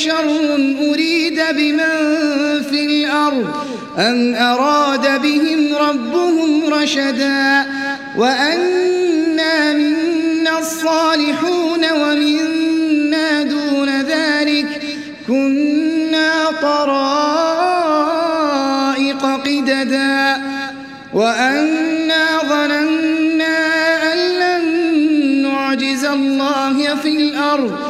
أشر أريد بمن في الأرض أم أراد بهم ربهم رشدا وأنا منا الصالحون ومنا دون ذلك كنا طرائق قددا وأنا ظننا الله في الأرض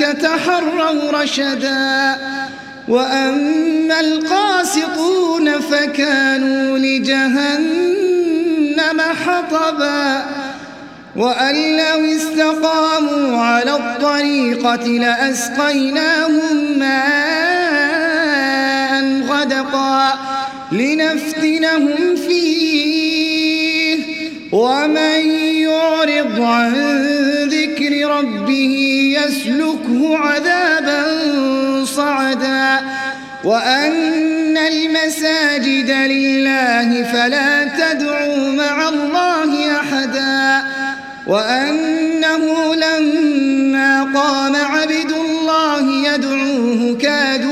تحروا رشدا. وأما القاسطون فكانوا لجهنم حطبا. وأن لو استقاموا على الطريقة لأسقيناهم ماء غدقا. لنفتنهم فيه. ومن يعرض عن يسلكه عذابا صعدا. وأن المساجد لله فلا تدعوا مع الله أحدا. وأنه لما قام عبد الله يدعوه كادوا